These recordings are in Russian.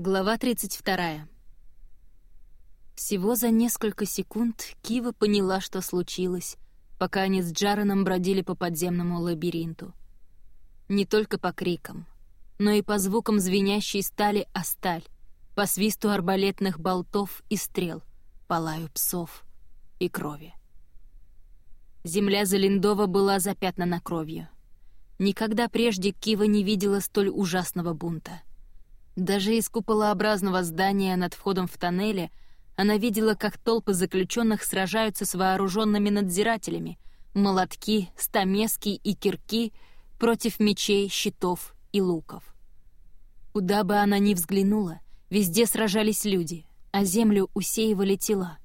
Глава 32. Всего за несколько секунд Кива поняла, что случилось, пока они с Джареном бродили по подземному лабиринту. Не только по крикам, но и по звукам звенящей стали о сталь, по свисту арбалетных болтов и стрел, по лаю псов и крови. Земля Залиндова была запятнана кровью. Никогда прежде Кива не видела столь ужасного бунта — даже из куполообразного здания над входом в тоннеле она видела, как толпы заключенных сражаются с вооруженными надзирателями, молотки, стамески и кирки против мечей, щитов и луков. Куда бы она ни взглянула, везде сражались люди, а землю усеивали тела.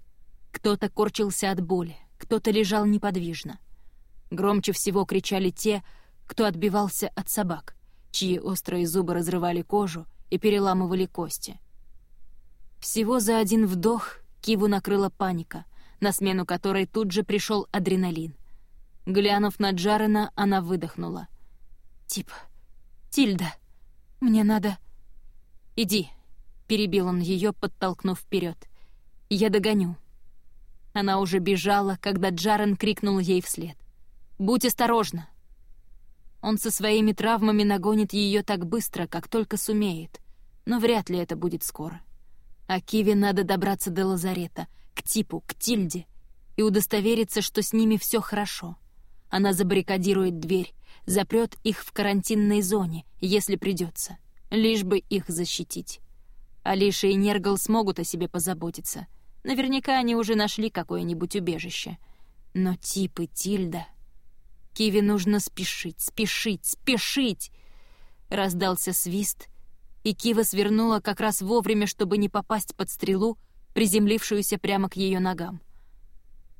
Кто-то корчился от боли, кто-то лежал неподвижно. Громче всего кричали те, кто отбивался от собак, чьи острые зубы разрывали кожу, и переламывали кости. Всего за один вдох Киву накрыла паника, на смену которой тут же пришел адреналин. Глянув на Джарена, она выдохнула. «Тип, Тильда, мне надо...» «Иди», — перебил он ее, подтолкнув вперед. «Я догоню». Она уже бежала, когда Джарен крикнул ей вслед. «Будь осторожна!» Он со своими травмами нагонит ее так быстро, как только сумеет но вряд ли это будет скоро. А Киви надо добраться до лазарета, к Типу, к Тильде, и удостовериться, что с ними все хорошо. Она забаррикадирует дверь, запрет их в карантинной зоне, если придется, лишь бы их защитить. Алиша и Нергал смогут о себе позаботиться. Наверняка они уже нашли какое-нибудь убежище. Но Тип и Тильда... Киви нужно спешить, спешить, спешить! Раздался свист, и Кива свернула как раз вовремя, чтобы не попасть под стрелу, приземлившуюся прямо к ее ногам.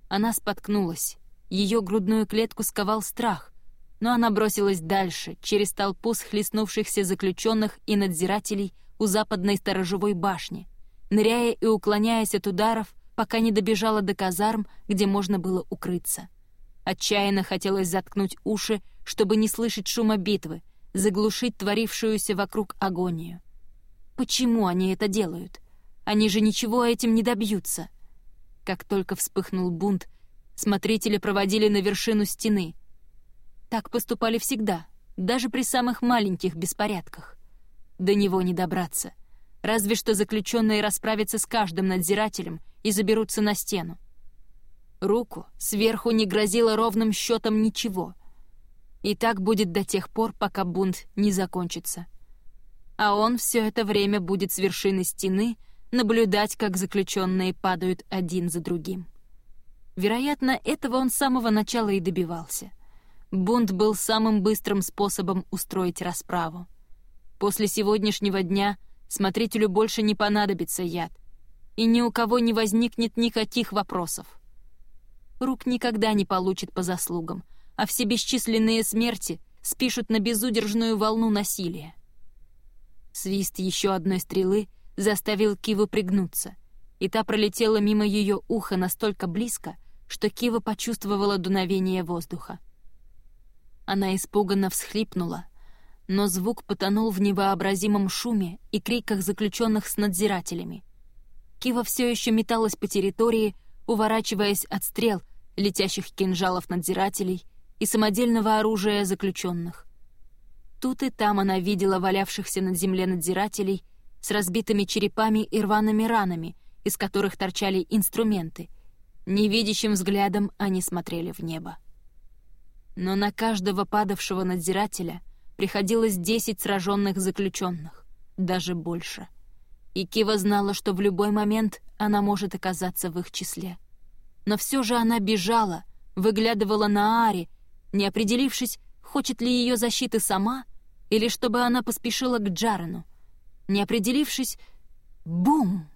Она споткнулась. Ее грудную клетку сковал страх, но она бросилась дальше, через толпу схлестнувшихся заключенных и надзирателей у западной сторожевой башни, ныряя и уклоняясь от ударов, пока не добежала до казарм, где можно было укрыться. Отчаянно хотелось заткнуть уши, чтобы не слышать шума битвы, заглушить творившуюся вокруг агонию. Почему они это делают? Они же ничего этим не добьются. Как только вспыхнул бунт, смотрители проводили на вершину стены. Так поступали всегда, даже при самых маленьких беспорядках. До него не добраться. Разве что заключенные расправятся с каждым надзирателем и заберутся на стену. Руку сверху не грозило ровным счетом ничего — и так будет до тех пор, пока бунт не закончится. А он все это время будет с вершины стены наблюдать, как заключенные падают один за другим. Вероятно, этого он с самого начала и добивался. Бунт был самым быстрым способом устроить расправу. После сегодняшнего дня смотрителю больше не понадобится яд, и ни у кого не возникнет никаких вопросов. Рук никогда не получит по заслугам, а все бесчисленные смерти спишут на безудержную волну насилия. Свист еще одной стрелы заставил Киву пригнуться, и та пролетела мимо ее уха настолько близко, что Кива почувствовала дуновение воздуха. Она испуганно всхлипнула, но звук потонул в невообразимом шуме и криках заключенных с надзирателями. Кива все еще металась по территории, уворачиваясь от стрел, летящих кинжалов надзирателей и самодельного оружия заключенных. Тут и там она видела валявшихся над земле надзирателей с разбитыми черепами и рваными ранами, из которых торчали инструменты. Невидящим взглядом они смотрели в небо. Но на каждого падавшего надзирателя приходилось десять сраженных заключенных, даже больше. И Кива знала, что в любой момент она может оказаться в их числе. Но все же она бежала, выглядывала на Ари не определившись, хочет ли ее защиты сама или чтобы она поспешила к Джарену. Не определившись... Бум!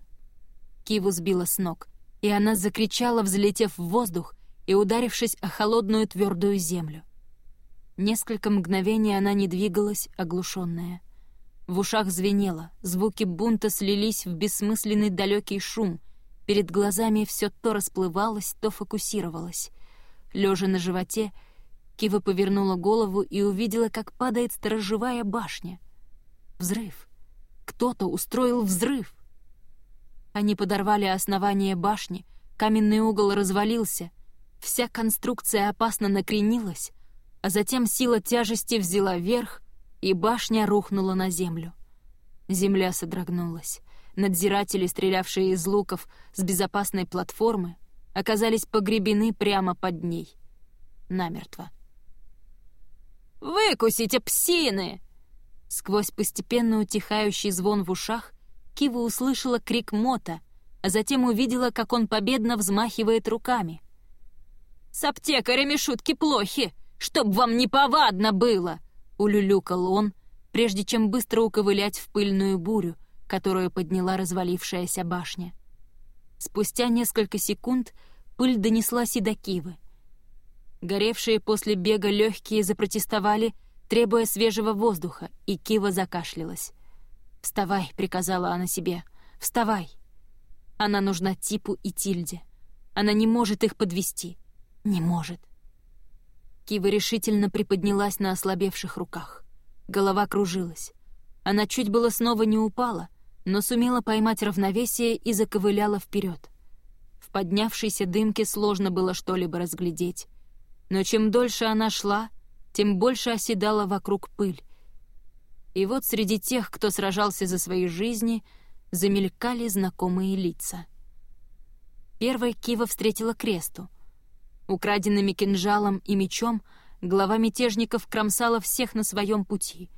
Киву сбила с ног, и она закричала, взлетев в воздух и ударившись о холодную твердую землю. Несколько мгновений она не двигалась, оглушенная. В ушах звенело, звуки бунта слились в бессмысленный далекий шум. Перед глазами все то расплывалось, то фокусировалось. Лежа на животе, Кива повернула голову и увидела, как падает сторожевая башня. Взрыв. кто-то устроил взрыв. Они подорвали основание башни, каменный угол развалился, вся конструкция опасно накренилась, а затем сила тяжести взяла верх, и башня рухнула на землю. Земля содрогнулась. Надзиратели, стрелявшие из луков с безопасной платформы, оказались погребены прямо под ней. Намертво. «Выкусите, псины!» Сквозь постепенно утихающий звон в ушах Кива услышала крик Мота, а затем увидела, как он победно взмахивает руками. «С аптекарями шутки плохи, чтоб вам неповадно было!» — улюлюкал он, прежде чем быстро уковылять в пыльную бурю, которую подняла развалившаяся башня. Спустя несколько секунд пыль донеслась и до Кивы. Горевшие после бега легкие запротестовали, требуя свежего воздуха, и Кива закашлялась. «Вставай», — приказала она себе, — «вставай». Она нужна Типу и Тильде. Она не может их подвести. Не может. Кива решительно приподнялась на ослабевших руках. Голова кружилась. Она чуть было снова не упала, но сумела поймать равновесие и заковыляла вперед. В поднявшейся дымке сложно было что-либо разглядеть. Но чем дольше она шла, тем больше оседала вокруг пыль. И вот среди тех, кто сражался за свои жизни, замелькали знакомые лица. Первой Кива встретила Кресту. Украденными кинжалом и мечом глава мятежников кромсала всех на своем пути.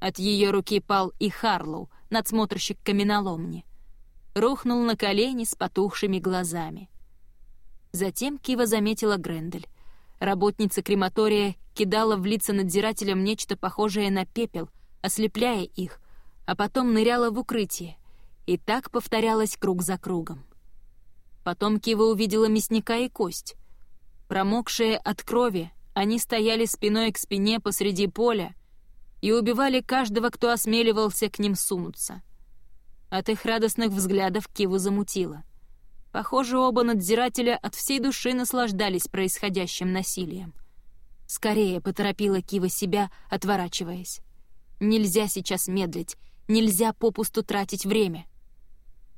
От ее руки пал и Харлоу, надсмотрщик каменоломни. Рухнул на колени с потухшими глазами. Затем Кива заметила Грендель. Работница крематория кидала в лица надзирателям нечто похожее на пепел, ослепляя их, а потом ныряла в укрытие. И так повторялось круг за кругом. Потом Кива увидела мясника и кость. Промокшие от крови, они стояли спиной к спине посреди поля и убивали каждого, кто осмеливался к ним сунуться. От их радостных взглядов Киву замутило — Похоже, оба надзирателя от всей души наслаждались происходящим насилием. Скорее поторопила Кива себя, отворачиваясь. Нельзя сейчас медлить, нельзя попусту тратить время.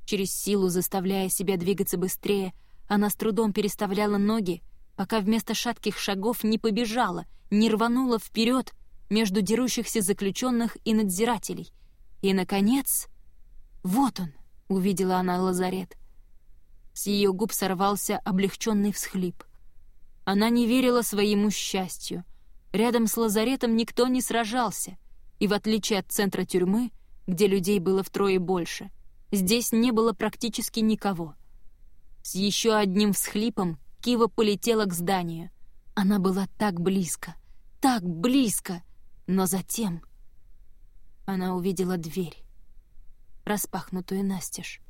Через силу, заставляя себя двигаться быстрее, она с трудом переставляла ноги, пока вместо шатких шагов не побежала, не рванула вперед между дерущихся заключенных и надзирателей. И, наконец... Вот он, увидела она лазарет — с ее губ сорвался облегченный всхлип. Она не верила своему счастью. Рядом с лазаретом никто не сражался, и в отличие от центра тюрьмы, где людей было втрое больше, здесь не было практически никого. С еще одним всхлипом Кива полетела к зданию. Она была так близко, так близко, но затем она увидела дверь, распахнутую настежь.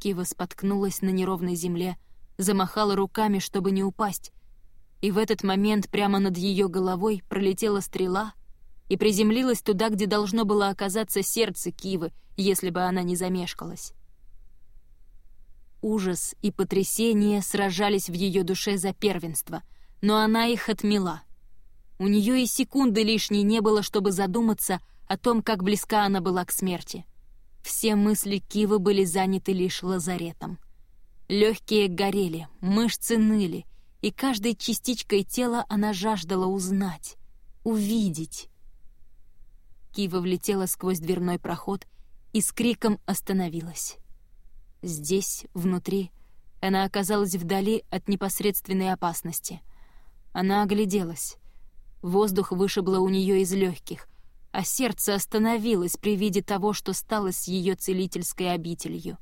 Кива споткнулась на неровной земле, замахала руками, чтобы не упасть, и в этот момент прямо над ее головой пролетела стрела и приземлилась туда, где должно было оказаться сердце Кивы, если бы она не замешкалась. Ужас и потрясение сражались в ее душе за первенство, но она их отмела. У нее и секунды лишней не было, чтобы задуматься о том, как близка она была к смерти. Все мысли Кивы были заняты лишь лазаретом. Легкие горели, мышцы ныли, и каждой частичкой тела она жаждала узнать, увидеть. Кива влетела сквозь дверной проход и с криком остановилась. Здесь, внутри, она оказалась вдали от непосредственной опасности. Она огляделась. Воздух вышибло у нее из легких, а сердце остановилось при виде того, что стало с ее целительской обителью.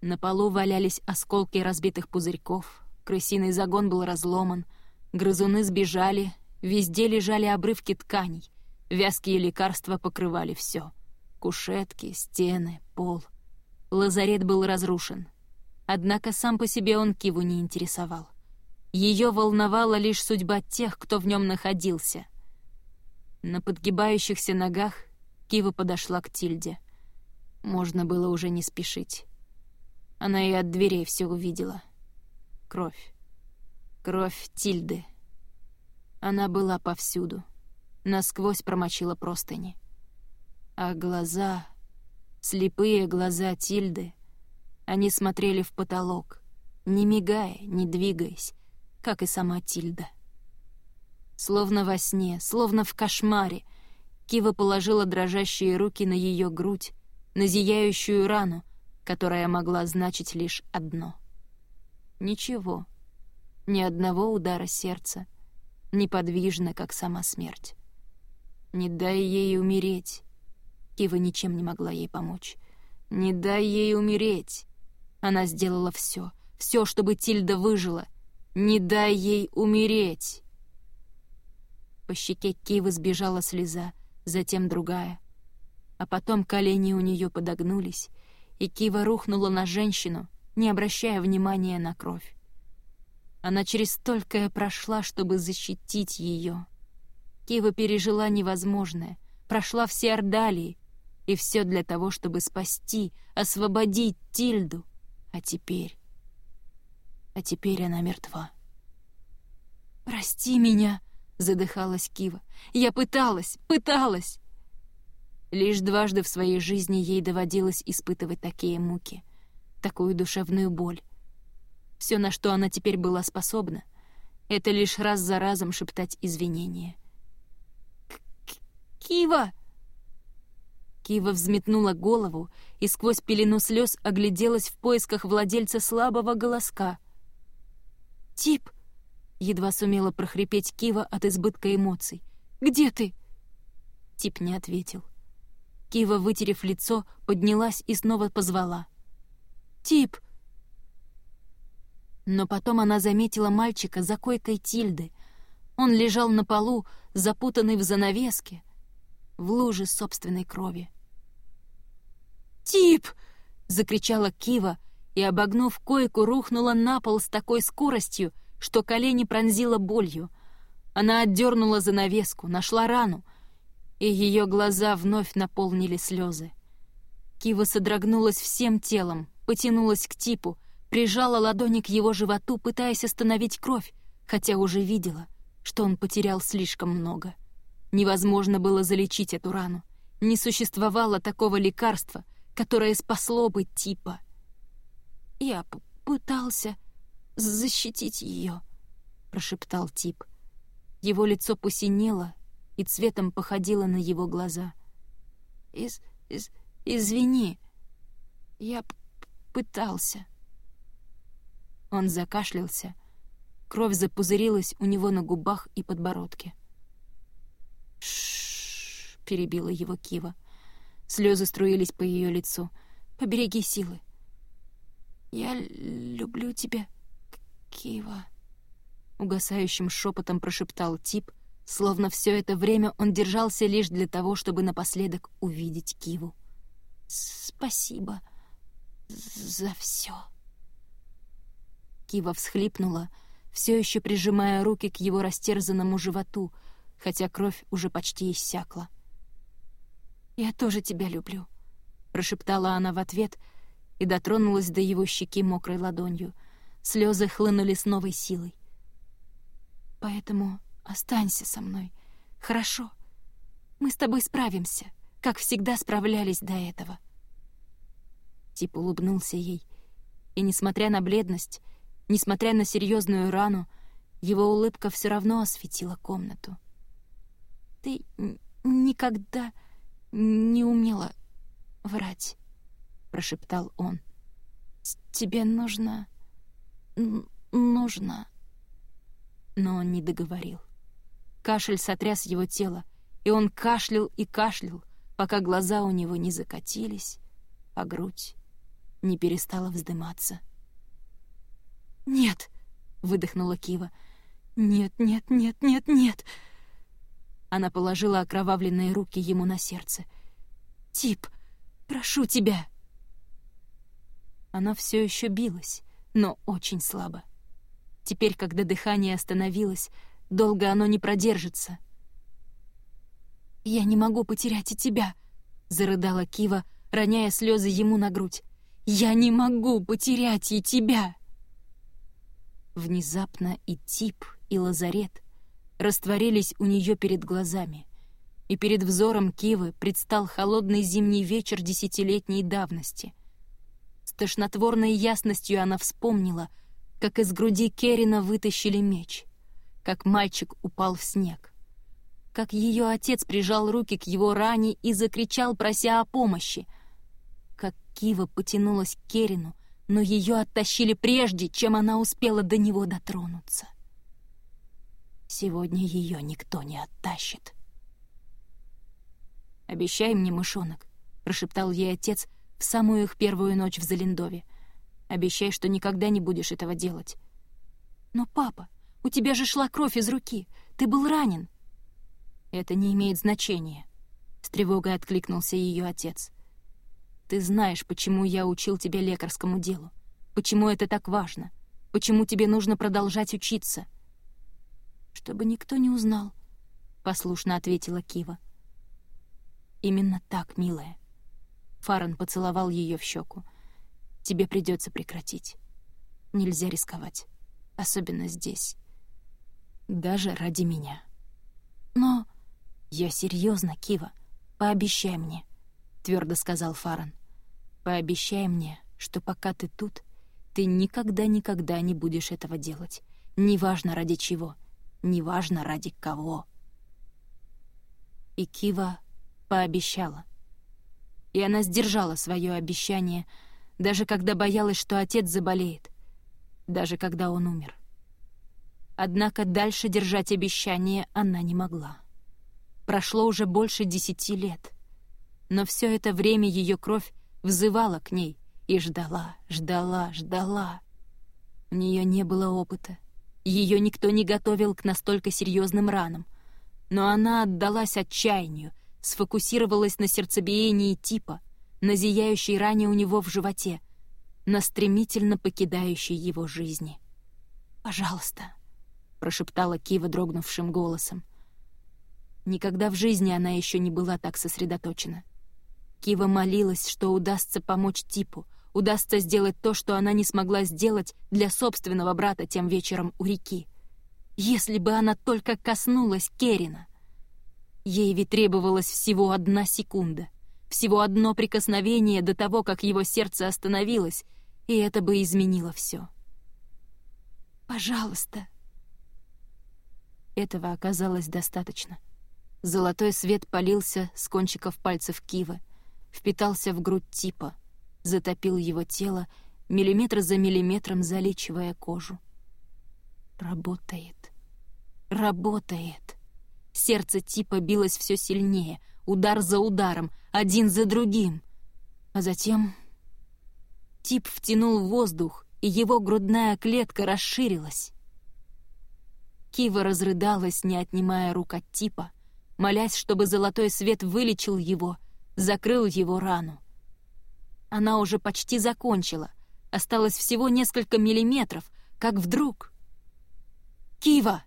На полу валялись осколки разбитых пузырьков, крысиный загон был разломан, грызуны сбежали, везде лежали обрывки тканей, вязкие лекарства покрывали все: Кушетки, стены, пол. Лазарет был разрушен. Однако сам по себе он Киву не интересовал. Ее волновала лишь судьба тех, кто в нем находился — на подгибающихся ногах Кива подошла к Тильде. Можно было уже не спешить. Она и от дверей все увидела. Кровь. Кровь Тильды. Она была повсюду. Насквозь промочила простыни. А глаза, слепые глаза Тильды, они смотрели в потолок, не мигая, не двигаясь, как и сама Тильда. Словно во сне, словно в кошмаре, Кива положила дрожащие руки на ее грудь, на зияющую рану, которая могла значить лишь одно. Ничего, ни одного удара сердца, неподвижно, как сама смерть. Не дай ей умереть. Кива ничем не могла ей помочь. Не дай ей умереть. Она сделала все, все, чтобы Тильда выжила. Не дай ей умереть. По щеке Кивы сбежала слеза, затем другая. А потом колени у нее подогнулись, и Кива рухнула на женщину, не обращая внимания на кровь. Она через столькое прошла, чтобы защитить ее. Кива пережила невозможное, прошла все Ордалии, и все для того, чтобы спасти, освободить Тильду. А теперь... А теперь она мертва. «Прости меня!» — задыхалась Кива. «Я пыталась, пыталась!» Лишь дважды в своей жизни ей доводилось испытывать такие муки, такую душевную боль. Все, на что она теперь была способна, это лишь раз за разом шептать извинения. «Кива!» Кива взметнула голову и сквозь пелену слез огляделась в поисках владельца слабого голоска. «Тип!» — едва сумела прохрипеть Кива от избытка эмоций. «Где ты?» Тип не ответил. Кива, вытерев лицо, поднялась и снова позвала. «Тип!» Но потом она заметила мальчика за койкой Тильды. Он лежал на полу, запутанный в занавеске, в луже собственной крови. «Тип!» — закричала Кива и, обогнув койку, рухнула на пол с такой скоростью, что колени пронзила болью. Она отдернула занавеску, нашла рану, и ее глаза вновь наполнили слезы. Кива содрогнулась всем телом, потянулась к Типу, прижала ладони к его животу, пытаясь остановить кровь, хотя уже видела, что он потерял слишком много. Невозможно было залечить эту рану. Не существовало такого лекарства, которое спасло бы типа. «Я пытался защитить ее», — прошептал тип. Его лицо посинело и цветом походило на его глаза. «Из... из... извини, я пытался». Он закашлялся. Кровь запузырилась у него на губах и подбородке. Шш, перебила его Кива. Слезы струились по ее лицу. Побереги силы. Я люблю тебя, Кива. Угасающим шепотом прошептал тип, словно все это время он держался лишь для того, чтобы напоследок увидеть Киву. Спасибо за все. Кива всхлипнула, все еще прижимая руки к его растерзанному животу, хотя кровь уже почти иссякла. «Я тоже тебя люблю», — прошептала она в ответ и дотронулась до его щеки мокрой ладонью. Слезы хлынули с новой силой. «Поэтому останься со мной, хорошо? Мы с тобой справимся, как всегда справлялись до этого». Тип улыбнулся ей, и, несмотря на бледность, несмотря на серьезную рану, его улыбка все равно осветила комнату. Ты никогда не умела врать, прошептал он. Тебе нужно... нужно... Но он не договорил. Кашель сотряс его тело, и он кашлял и кашлял, пока глаза у него не закатились, а грудь не перестала вздыматься. «Нет!» — выдохнула Кива. «Нет, нет, нет, нет, нет!» Она положила окровавленные руки ему на сердце. «Тип, прошу тебя!» Она все еще билась, но очень слабо. Теперь, когда дыхание остановилось, долго оно не продержится. «Я не могу потерять и тебя!» — зарыдала Кива, роняя слезы ему на грудь. «Я не могу потерять и тебя!» Внезапно и Тип, и Лазарет растворились у нее перед глазами. и перед взором Кивы предстал холодный зимний вечер десятилетней давности. С тошнотворной ясностью она вспомнила, как из груди Керина вытащили меч, как мальчик упал в снег, как ее отец прижал руки к его ране и закричал, прося о помощи, как Кива потянулась к Керину, но ее оттащили прежде, чем она успела до него дотронуться. Сегодня ее никто не оттащит. «Обещай мне, мышонок», — прошептал ей отец в самую их первую ночь в Залендове. «Обещай, что никогда не будешь этого делать». «Но, папа, у тебя же шла кровь из руки. Ты был ранен». «Это не имеет значения», — с тревогой откликнулся ее отец. «Ты знаешь, почему я учил тебя лекарскому делу, почему это так важно, почему тебе нужно продолжать учиться». «Чтобы никто не узнал», — послушно ответила Кива. «Именно так, милая». Фаран поцеловал ее в щеку. «Тебе придется прекратить. Нельзя рисковать, особенно здесь. Даже ради меня». «Но...» «Я серьезно, Кива. Пообещай мне», — твердо сказал Фаран. «Пообещай мне, что пока ты тут, ты никогда-никогда не будешь этого делать. Неважно ради чего, неважно ради кого». И Кива пообещала. И она сдержала свое обещание, даже когда боялась, что отец заболеет, даже когда он умер. Однако дальше держать обещание она не могла. Прошло уже больше десяти лет, но все это время ее кровь взывала к ней и ждала, ждала, ждала. У нее не было опыта, ее никто не готовил к настолько серьезным ранам, но она отдалась отчаянию, сфокусировалась на сердцебиении типа, на зияющей ране у него в животе, на стремительно покидающей его жизни. «Пожалуйста», — прошептала Кива дрогнувшим голосом. Никогда в жизни она еще не была так сосредоточена. Кива молилась, что удастся помочь Типу, удастся сделать то, что она не смогла сделать для собственного брата тем вечером у реки. Если бы она только коснулась Керина. Ей ведь требовалась всего одна секунда, всего одно прикосновение до того, как его сердце остановилось, и это бы изменило все. «Пожалуйста». Этого оказалось достаточно. Золотой свет полился с кончиков пальцев Кивы, впитался в грудь типа, затопил его тело, миллиметр за миллиметром залечивая кожу. Работает. Работает. Сердце типа билось все сильнее, удар за ударом, один за другим. А затем тип втянул воздух, и его грудная клетка расширилась. Кива разрыдалась, не отнимая рук от типа, молясь, чтобы золотой свет вылечил его, закрыл его рану. Она уже почти закончила, осталось всего несколько миллиметров, как вдруг... «Кива!»